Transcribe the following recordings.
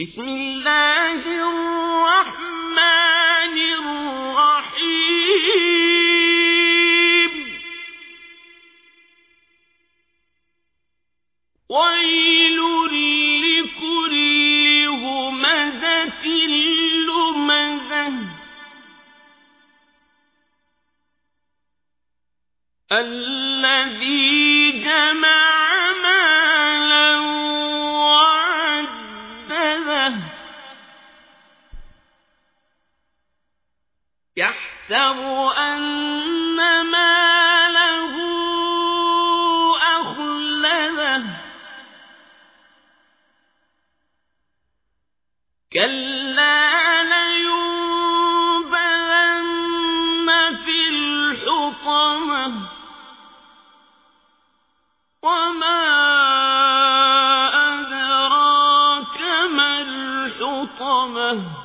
بسم الله الرحمن الرحيم. ويل لكل همزة لمزة. الذي يحسب أن ماله أخلده كلا لينبذن في الحطمة وما أدراك ما الحطمة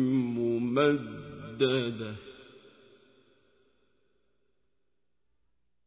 ممددة.